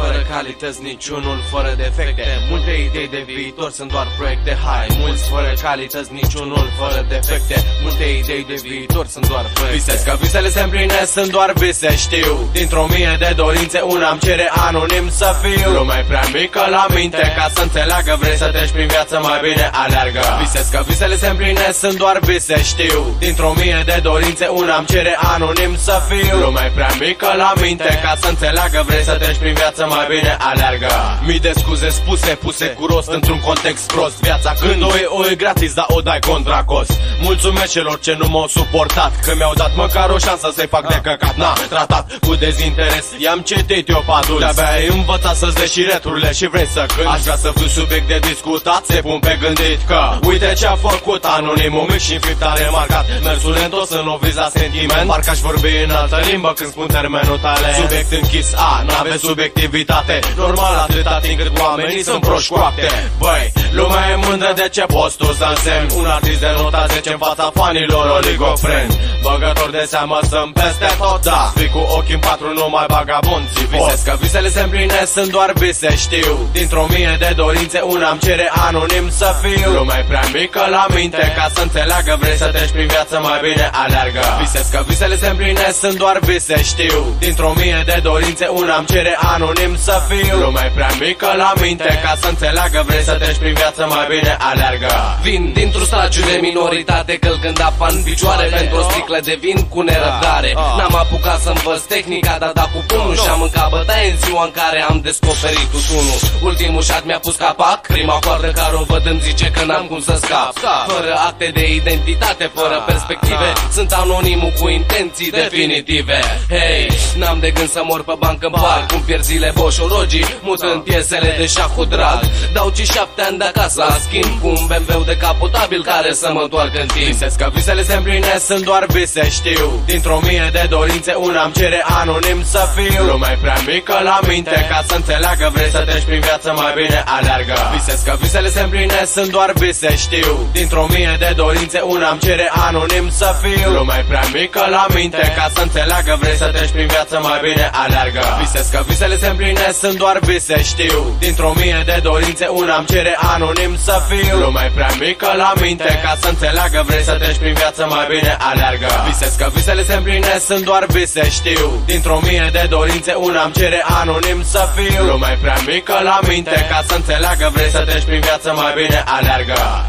fără calități, niciunul fără defecte. Multe idei de viitor sunt doar proiecte hai. Mulți fără calități, niciunul fără defecte. Multe idei de viitor sunt doar proiecte. Visez că visele se împlinesc, sunt doar vise, știu. Dintr-o mie de dorințe, una îmi cere anonim să fiu. Lumea prea mică la minte, ca să înțeleagă. Vrei să treci prin viață, mai bine aleargă. Visez că visele se împlinesc, sunt doar vise, știu. Dintr-o mie de dorințe, una îmi cere anonim să fiu. Lumea prea mică la minte, ca să înțeleagă. Vrei să treci prin viață, mai bine aleargă. Mii de scuze spuse, puse cu rost într-un context prost. Viața când o e, o e gratis, dar o dai contra cost. Mulțumesc celor ce nu m-au suportat Că mi-au dat măcar o șansă să-i fac de căcat. N-a tratat cu dezinteres, i-am citit eu padul. De-abia ai învățat să-ți dai și returile și vrei să cânt Aș vrea să fiu subiect de discutat, se pun pe gândit că Uite ce-a făcut anonimul mic și înfiptare remarcat Mersul întos în o viza sentiment Parcă aș vorbi în altă limbă când spun termenul tale. Subiect închis, a, n-ave subiectivitate Normal atâta timp cât oamenii sunt proști coapte Băi, lumea e mândră de ce poți tu să însemn. Un artist de nota 10 în fața fanilor oligofreni. Băgător de seamă sunt peste tot, da. Fii cu ochii în patru, numai vagabonții Visez că visele se împlinesc, sunt doar vise, știu. Dintr-o mie de dorințe, una îmi cere anonim să fiu. Lumea e prea mică la minte, ca să înțeleagă. Vrei să treci prin viață, mai bine aleargă. Visez că visele se împlinesc, sunt doar vise, știu. Dintr-o mie de dorințe, una îmi cere anonim să fiu. Lumea e prea mică la minte, ca să înțeleagă. Vrei să treci prin viață, mai bine aleargă. Vin dintr-un stagiu de minoritate Călcând apa în picioare Pentru o sticlă de vin cu nerăbdare. N-am apucat să învăț tehnica Dar da cu pumnul și-am mâncat bătaie În ziua în care am descoperit tutunul. Ultimul șat mi-a pus capac Prima coardă care o văd îmi zice că n-am cum să scap. Fără acte de identitate, fără perspective Sunt anonimul cu intenții definitive. Hei, n-am de gând să mor pe bancă în parc Cum pierd zile boșorogii Mutând piesele de șah cu drag. Dau ci șapte ani de acasă la schimb Cu un BMW de capotabil care să mă întoarcă în timp. Visez că visele se împlinesc, sunt doar vise, știu. Dintr-o mie de dorințe, una îmi cere anonim să fiu. Lumea e prea mică la minte, ca să înțeleagă Vrei să treci prin viață, mai bine aleargă. Visez că visele se împlinesc, sunt doar vise, știu. Dintr-o mie de dorințe, una îmi cere anonim să fiu. Lumea e prea mică la minte, ca să înțeleagă Vrei să treci prin viață, mai bine aleargă. Visez că visele se împlinesc, sunt doar vise, știu. Dintr-o mie de dorințe, una îmi cere anonim să fiu. Lumea e prea mică la minte, ca să înțeleagă Vrei să treci prin viață, mai bine aleargă. Visez că visele se împlinesc, sunt doar vise, știu. Dintr-o mie de dorințe, una îmi cere anonim să fiu. Lumea e prea mică la minte, ca să înțeleagă Vrei să treci prin viață, mai bine aleargă